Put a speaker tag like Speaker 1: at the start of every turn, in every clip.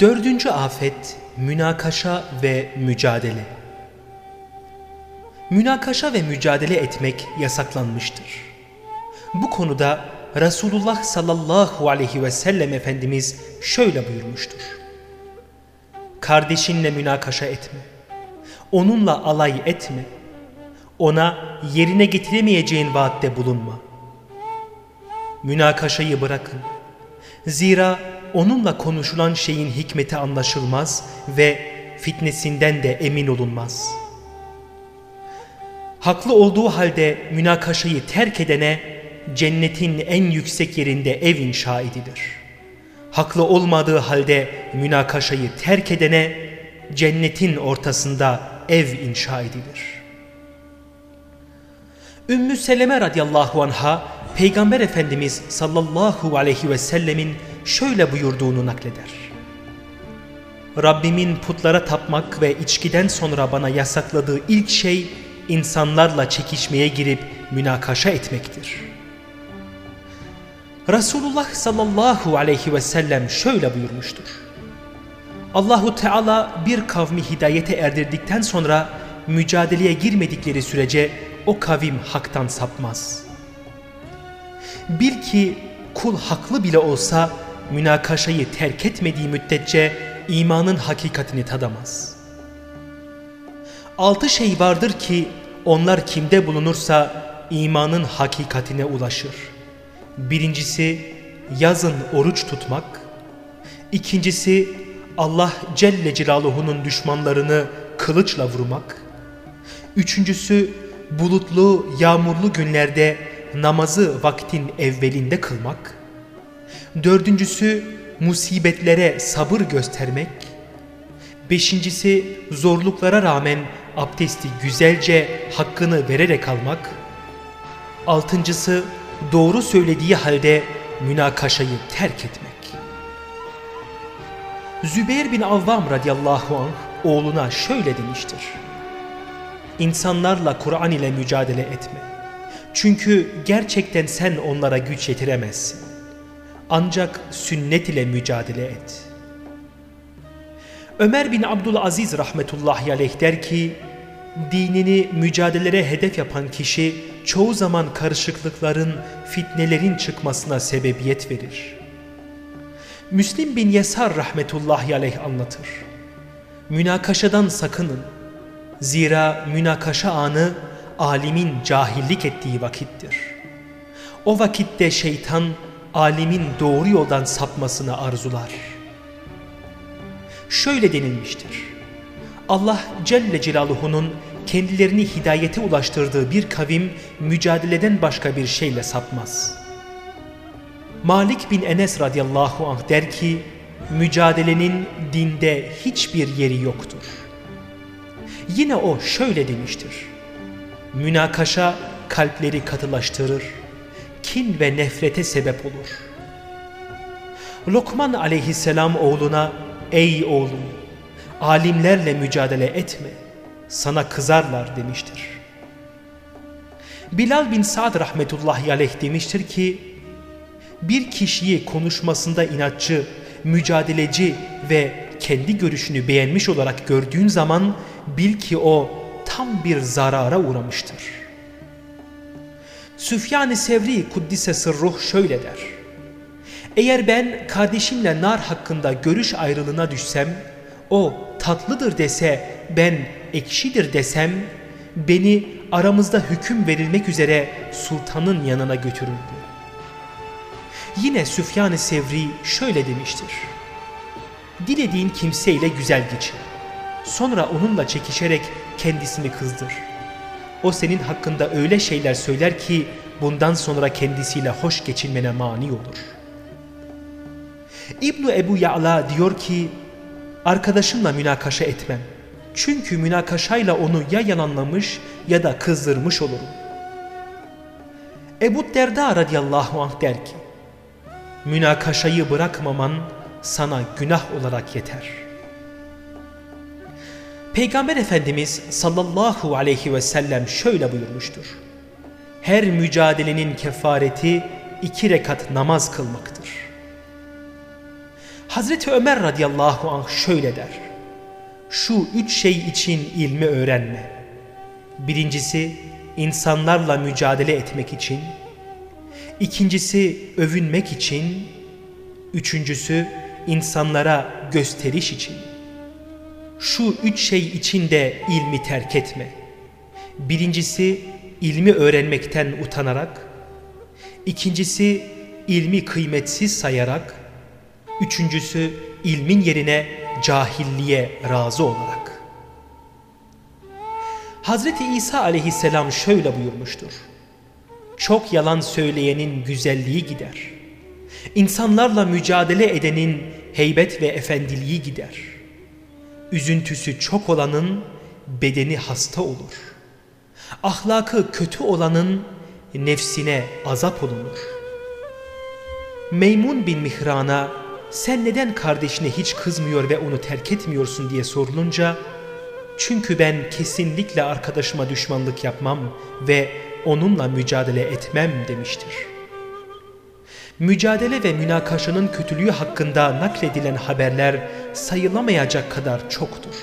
Speaker 1: Dördüncü afet münakaşa ve mücadele. Münakaşa ve mücadele etmek yasaklanmıştır. Bu konuda Resulullah sallallahu aleyhi ve sellem Efendimiz şöyle buyurmuştur. Kardeşinle münakaşa etme. Onunla alay etme. Ona yerine getiremeyeceğin vaatte bulunma. Münakaşayı bırakın. Zira onunla konuşulan şeyin hikmeti anlaşılmaz ve fitnesinden de emin olunmaz. Haklı olduğu halde münakaşayı terk edene cennetin en yüksek yerinde ev inşa edilir. Haklı olmadığı halde münakaşayı terk edene cennetin ortasında ev inşa edilir. Ümmü Seleme radıyallahu anha Peygamber Efendimiz sallallahu aleyhi ve sellemin şöyle buyurduğunu nakleder. Rabbimin putlara tapmak ve içkiden sonra bana yasakladığı ilk şey insanlarla çekişmeye girip münakaşa etmektir. Resulullah sallallahu aleyhi ve sellem şöyle buyurmuştur. Allahu Teala bir kavmi hidayete erdirdikten sonra mücadeleye girmedikleri sürece o kavim haktan sapmaz. Bil ki kul haklı bile olsa münakaşayı terk etmediği müddetçe imanın hakikatini tadamaz. Altı şey vardır ki onlar kimde bulunursa imanın hakikatine ulaşır. Birincisi yazın oruç tutmak. İkincisi Allah Celle Celaluhu'nun düşmanlarını kılıçla vurmak. Üçüncüsü bulutlu, yağmurlu günlerde namazı vaktin evvelinde kılmak. Dördüncüsü musibetlere sabır göstermek. Beşincisi zorluklara rağmen abdesti güzelce hakkını vererek almak. Altıncısı doğru söylediği halde münakaşayı terk etmek. Zübeyir bin Avvam radıyallahu anh oğluna şöyle demiştir. İnsanlarla Kur'an ile mücadele etme. Çünkü gerçekten sen onlara güç yetiremezsin. Ancak sünnet ile mücadele et. Ömer bin Abdülaziz rahmetullahi aleyh der ki, dinini mücadelelere hedef yapan kişi çoğu zaman karışıklıkların, fitnelerin çıkmasına sebebiyet verir. Müslim bin Yesar rahmetullahi aleyh anlatır. Münakaşadan sakının. Zira münakaşa anı alimin cahillik ettiği vakittir. O vakitte şeytan alimin doğru yoldan sapmasını arzular. Şöyle denilmiştir. Allah Celle Celaluhu'nun kendilerini hidayete ulaştırdığı bir kavim mücadeleden başka bir şeyle sapmaz. Malik bin Enes radıyallahu anh der ki, mücadelenin dinde hiçbir yeri yoktur. Yine o şöyle demiştir. Münakaşa kalpleri katılaştırır, kin ve nefrete sebep olur. Lokman aleyhisselam oğluna, ey oğlum, alimlerle mücadele etme, sana kızarlar demiştir. Bilal bin Sa'd rahmetullahi aleyh demiştir ki, bir kişiyi konuşmasında inatçı, mücadeleci ve kendi görüşünü beğenmiş olarak gördüğün zaman bil ki o tam bir zarara uğramıştır. Süfyan-ı Sevri Kuddise Sırruh şöyle der. Eğer ben kardeşimle nar hakkında görüş ayrılığına düşsem, o tatlıdır dese, ben ekşidir desem, beni aramızda hüküm verilmek üzere sultanın yanına götürürdü. Yine Süfyan-ı Sevri şöyle demiştir. Dilediğin kimseyle güzel geçin. Sonra onunla çekişerek kendisini kızdır. O senin hakkında öyle şeyler söyler ki bundan sonra kendisiyle hoş geçinmene mani olur. İbnu Ebu Ya'la diyor ki arkadaşımla münakaşa etmem. Çünkü münakaşayla onu ya yalanlamış ya da kızdırmış olurum. Ebu Derda radıyallahu anh der ki münakaşayı bırakmaman sana günah olarak yeter.'' Peygamber Efendimiz sallallahu aleyhi ve sellem şöyle buyurmuştur. Her mücadelenin kefareti iki rekat namaz kılmaktır. Hazreti Ömer radıyallahu anh şöyle der. Şu üç şey için ilmi öğrenme. Birincisi insanlarla mücadele etmek için. İkincisi övünmek için. Üçüncüsü insanlara gösteriş için. Şu üç şey için de ilmi terk etme. Birincisi ilmi öğrenmekten utanarak. İkincisi ilmi kıymetsiz sayarak. Üçüncüsü ilmin yerine cahilliğe razı olarak. Hazreti İsa aleyhisselam şöyle buyurmuştur. Çok yalan söyleyenin güzelliği gider. İnsanlarla mücadele edenin heybet ve efendiliği gider. Üzüntüsü çok olanın bedeni hasta olur. Ahlakı kötü olanın nefsine azap olunur. Meymun bin Mihran'a sen neden kardeşine hiç kızmıyor ve onu terk etmiyorsun diye sorulunca çünkü ben kesinlikle arkadaşıma düşmanlık yapmam ve onunla mücadele etmem demiştir. Mücadele ve münakaşanın kötülüğü hakkında nakledilen haberler sayılamayacak kadar çoktur.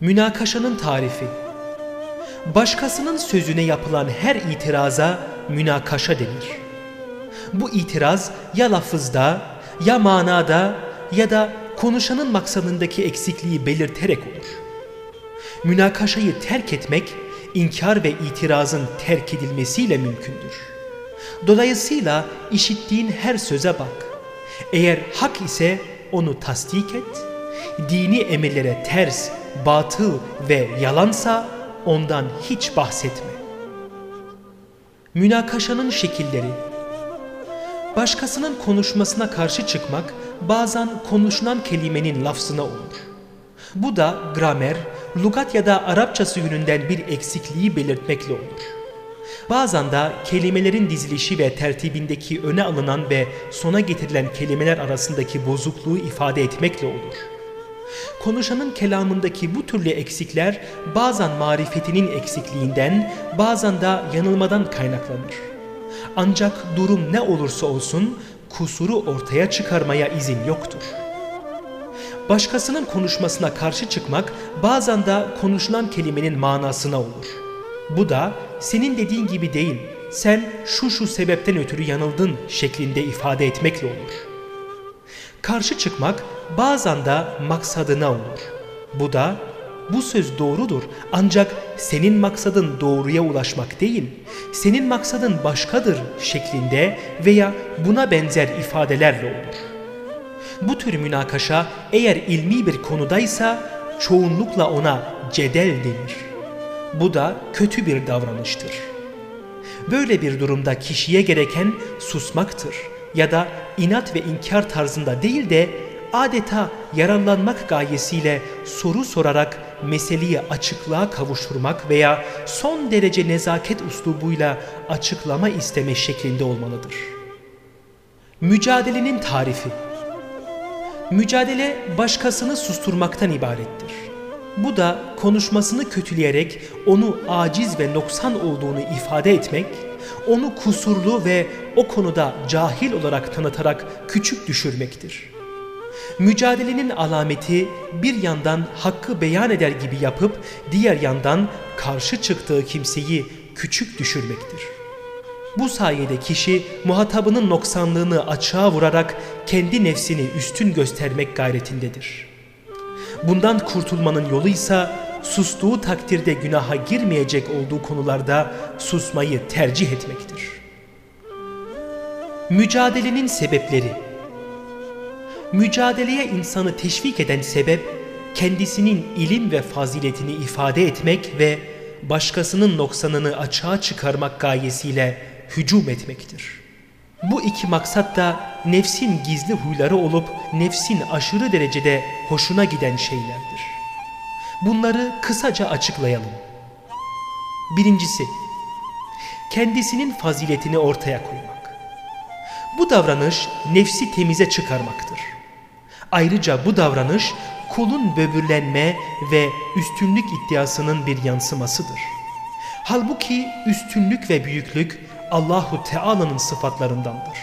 Speaker 1: Münakaşanın tarifi Başkasının sözüne yapılan her itiraza münakaşa denir. Bu itiraz ya lafızda, ya manada ya da konuşanın maksadındaki eksikliği belirterek olur. Münakaşayı terk etmek, inkar ve itirazın terk edilmesiyle mümkündür. Dolayısıyla işittiğin her söze bak. Eğer hak ise onu tasdik et, dini emirlere ters, batıl ve yalansa ondan hiç bahsetme. Münakaşanın şekilleri Başkasının konuşmasına karşı çıkmak bazen konuşulan kelimenin lafzına olur. Bu da gramer, lugat ya da Arapçası yönünden bir eksikliği belirtmekle olur. Bazen de kelimelerin dizilişi ve tertibindeki öne alınan ve sona getirilen kelimeler arasındaki bozukluğu ifade etmekle olur. Konuşanın kelamındaki bu türlü eksikler bazen marifetinin eksikliğinden, bazen de yanılmadan kaynaklanır. Ancak durum ne olursa olsun kusuru ortaya çıkarmaya izin yoktur. Başkasının konuşmasına karşı çıkmak bazen de konuşulan kelimenin manasına olur. Bu da senin dediğin gibi değil, sen şu şu sebepten ötürü yanıldın şeklinde ifade etmekle olur. Karşı çıkmak bazen de maksadına olur. Bu da bu söz doğrudur ancak senin maksadın doğruya ulaşmak değil, senin maksadın başkadır şeklinde veya buna benzer ifadelerle olur. Bu tür münakaşa eğer ilmi bir konudaysa çoğunlukla ona cedel denir. Bu da kötü bir davranıştır. Böyle bir durumda kişiye gereken susmaktır ya da inat ve inkar tarzında değil de adeta yararlanmak gayesiyle soru sorarak meseleyi açıklığa kavuşturmak veya son derece nezaket uslubuyla açıklama isteme şeklinde olmalıdır. Mücadelenin tarifi Mücadele başkasını susturmaktan ibarettir. Bu da konuşmasını kötüleyerek onu aciz ve noksan olduğunu ifade etmek, onu kusurlu ve o konuda cahil olarak tanıtarak küçük düşürmektir. Mücadelenin alameti bir yandan hakkı beyan eder gibi yapıp diğer yandan karşı çıktığı kimseyi küçük düşürmektir. Bu sayede kişi muhatabının noksanlığını açığa vurarak kendi nefsini üstün göstermek gayretindedir. Bundan kurtulmanın yolu ise sustuğu takdirde günaha girmeyecek olduğu konularda susmayı tercih etmektir. Mücadelenin sebepleri Mücadeleye insanı teşvik eden sebep kendisinin ilim ve faziletini ifade etmek ve başkasının noksanını açığa çıkarmak gayesiyle hücum etmektir. Bu iki maksat da nefsin gizli huyları olup nefsin aşırı derecede hoşuna giden şeylerdir. Bunları kısaca açıklayalım. Birincisi, kendisinin faziletini ortaya koymak. Bu davranış nefsi temize çıkarmaktır. Ayrıca bu davranış kulun böbürlenme ve üstünlük iddiasının bir yansımasıdır. Halbuki üstünlük ve büyüklük Allahu Teala'nın sıfatlarındandır.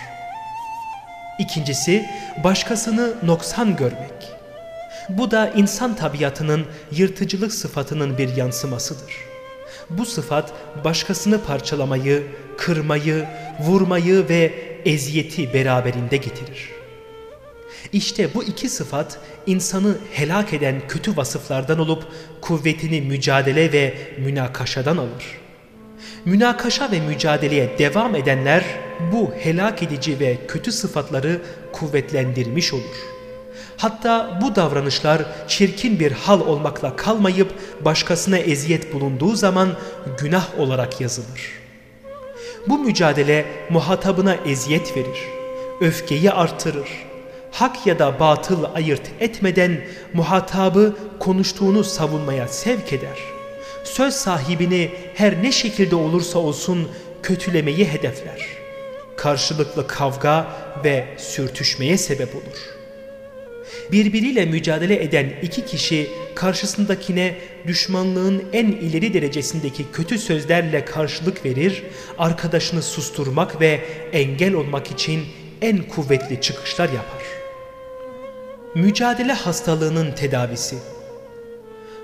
Speaker 1: İkincisi başkasını noksan görmek. Bu da insan tabiatının yırtıcılık sıfatının bir yansımasıdır. Bu sıfat başkasını parçalamayı, kırmayı, vurmayı ve eziyeti beraberinde getirir. İşte bu iki sıfat insanı helak eden kötü vasıflardan olup kuvvetini mücadele ve münakaşadan alır. Münakaşa ve mücadeleye devam edenler bu helak edici ve kötü sıfatları kuvvetlendirmiş olur. Hatta bu davranışlar çirkin bir hal olmakla kalmayıp başkasına eziyet bulunduğu zaman günah olarak yazılır. Bu mücadele muhatabına eziyet verir, öfkeyi artırır, hak ya da batıl ayırt etmeden muhatabı konuştuğunu savunmaya sevk eder. Söz sahibini her ne şekilde olursa olsun kötülemeyi hedefler. Karşılıklı kavga ve sürtüşmeye sebep olur. Birbiriyle mücadele eden iki kişi karşısındakine düşmanlığın en ileri derecesindeki kötü sözlerle karşılık verir, arkadaşını susturmak ve engel olmak için en kuvvetli çıkışlar yapar. Mücadele hastalığının tedavisi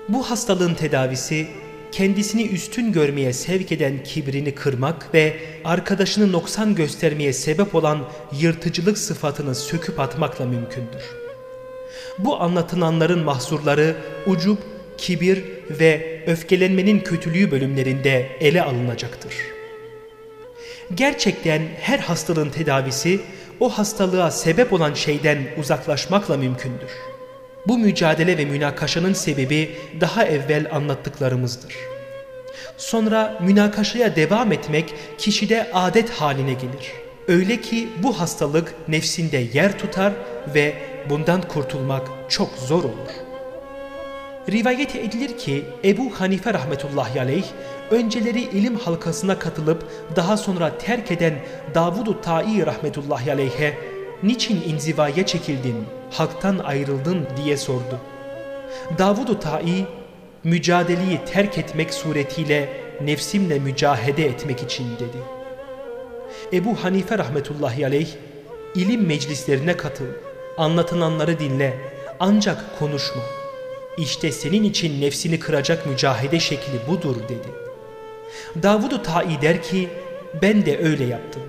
Speaker 1: Bu hastalığın tedavisi kendisini üstün görmeye sevk eden kibrini kırmak ve arkadaşını noksan göstermeye sebep olan yırtıcılık sıfatını söküp atmakla mümkündür. Bu anlatılanların mahsurları ucup, kibir ve öfkelenmenin kötülüğü bölümlerinde ele alınacaktır. Gerçekten her hastalığın tedavisi o hastalığa sebep olan şeyden uzaklaşmakla mümkündür. Bu mücadele ve münakaşanın sebebi daha evvel anlattıklarımızdır. Sonra münakaşaya devam etmek kişide adet haline gelir. Öyle ki bu hastalık nefsinde yer tutar ve bundan kurtulmak çok zor olur. Rivayet edilir ki Ebu Hanife rahmetullahi aleyh önceleri ilim halkasına katılıp daha sonra terk eden Davud-u Ta'i rahmetullahi aleyhe niçin inzivaya çekildin, halktan ayrıldın diye sordu. Davud-u Ta'i mücadeleyi terk etmek suretiyle nefsimle mücahede etmek için dedi. Ebu Hanife rahmetullahi aleyh ilim meclislerine katıl, anlatılanları dinle ancak konuşma. İşte senin için nefsini kıracak mücahede şekli budur dedi.'' Davud-u Ta'i der ki ben de öyle yaptım.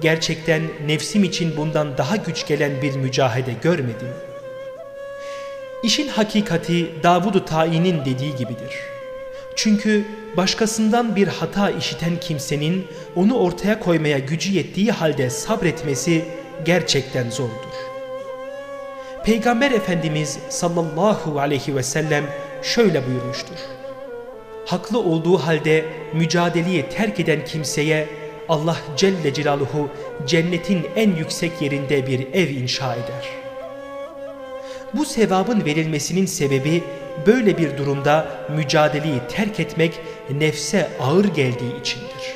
Speaker 1: Gerçekten nefsim için bundan daha güç gelen bir mücahede görmedim. İşin hakikati Davud-u Ta'i'nin dediği gibidir. Çünkü başkasından bir hata işiten kimsenin onu ortaya koymaya gücü yettiği halde sabretmesi gerçekten zordur. Peygamber Efendimiz sallallahu aleyhi ve sellem şöyle buyurmuştur haklı olduğu halde mücadeleyi terk eden kimseye Allah Celle Celaluhu cennetin en yüksek yerinde bir ev inşa eder. Bu sevabın verilmesinin sebebi böyle bir durumda mücadeleyi terk etmek nefse ağır geldiği içindir.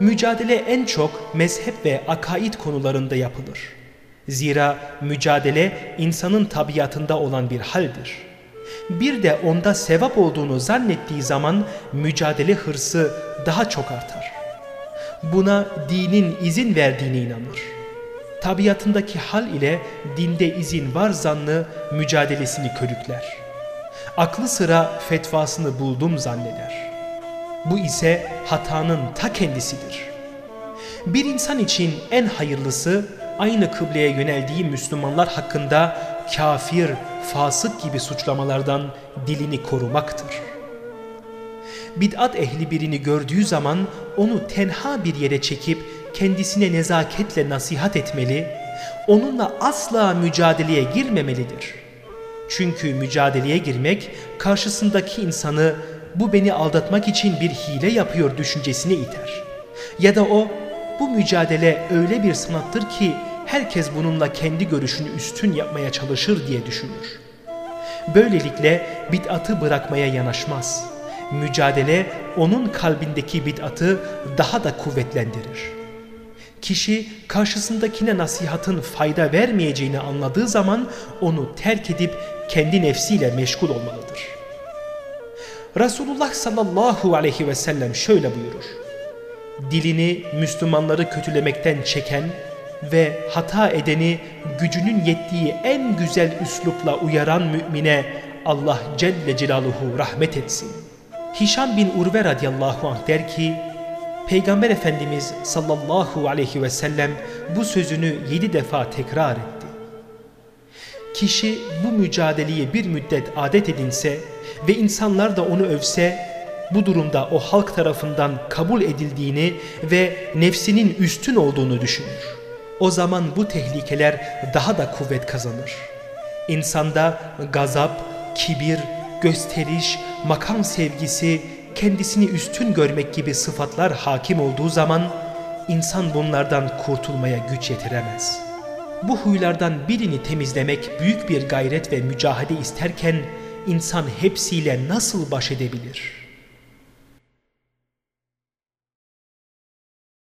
Speaker 1: Mücadele en çok mezhep ve akaid konularında yapılır. Zira mücadele insanın tabiatında olan bir haldir bir de onda sevap olduğunu zannettiği zaman mücadele hırsı daha çok artar. Buna dinin izin verdiğine inanır. Tabiatındaki hal ile dinde izin var zannı mücadelesini körükler. Aklı sıra fetvasını buldum zanneder. Bu ise hatanın ta kendisidir. Bir insan için en hayırlısı aynı kıbleye yöneldiği Müslümanlar hakkında kafir, fasık gibi suçlamalardan dilini korumaktır. Bid'at ehli birini gördüğü zaman onu tenha bir yere çekip kendisine nezaketle nasihat etmeli, onunla asla mücadeleye girmemelidir. Çünkü mücadeleye girmek karşısındaki insanı bu beni aldatmak için bir hile yapıyor düşüncesine iter. Ya da o bu mücadele öyle bir sanattır ki herkes bununla kendi görüşünü üstün yapmaya çalışır diye düşünür. Böylelikle bid'atı bırakmaya yanaşmaz. Mücadele onun kalbindeki bid'atı daha da kuvvetlendirir. Kişi karşısındakine nasihatın fayda vermeyeceğini anladığı zaman onu terk edip kendi nefsiyle meşgul olmalıdır. Resulullah sallallahu aleyhi ve sellem şöyle buyurur. Dilini Müslümanları kötülemekten çeken ve hata edeni gücünün yettiği en güzel üslupla uyaran mümine Allah Celle Celaluhu rahmet etsin. Hişam bin Urve radıyallahu anh der ki, Peygamber Efendimiz sallallahu aleyhi ve sellem bu sözünü yedi defa tekrar etti. Kişi bu mücadeleyi bir müddet adet edinse ve insanlar da onu övse, bu durumda o halk tarafından kabul edildiğini ve nefsinin üstün olduğunu düşünür. O zaman bu tehlikeler daha da kuvvet kazanır. İnsanda gazap, kibir, gösteriş, makam sevgisi, kendisini üstün görmek gibi sıfatlar hakim olduğu zaman insan bunlardan kurtulmaya güç yetiremez. Bu huylardan birini temizlemek büyük bir gayret ve mücadele isterken insan hepsiyle nasıl baş edebilir?''